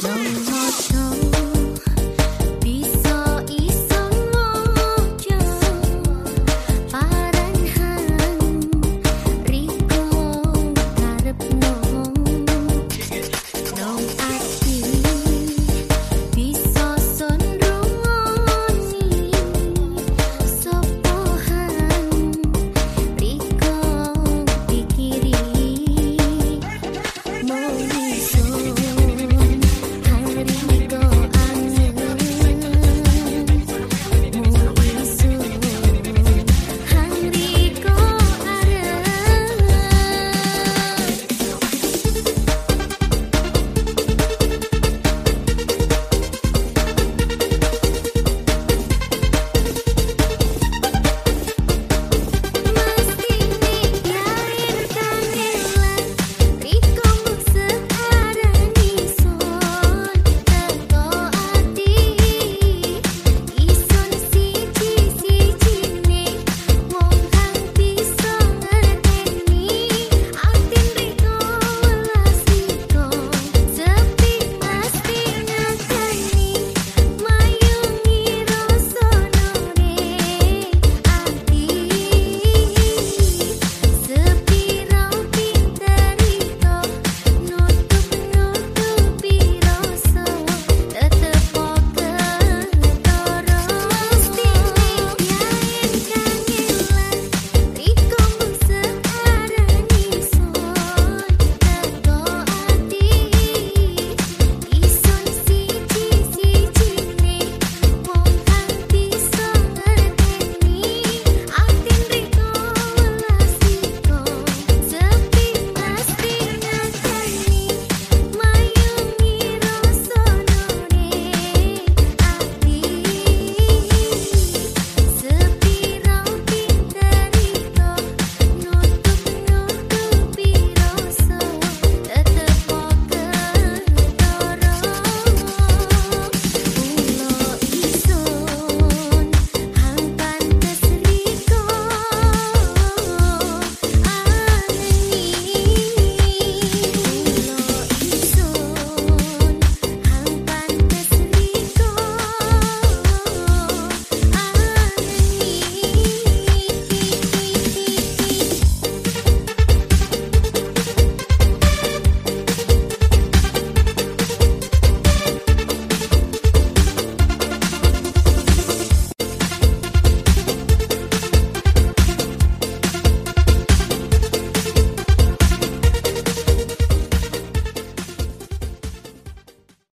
No. no.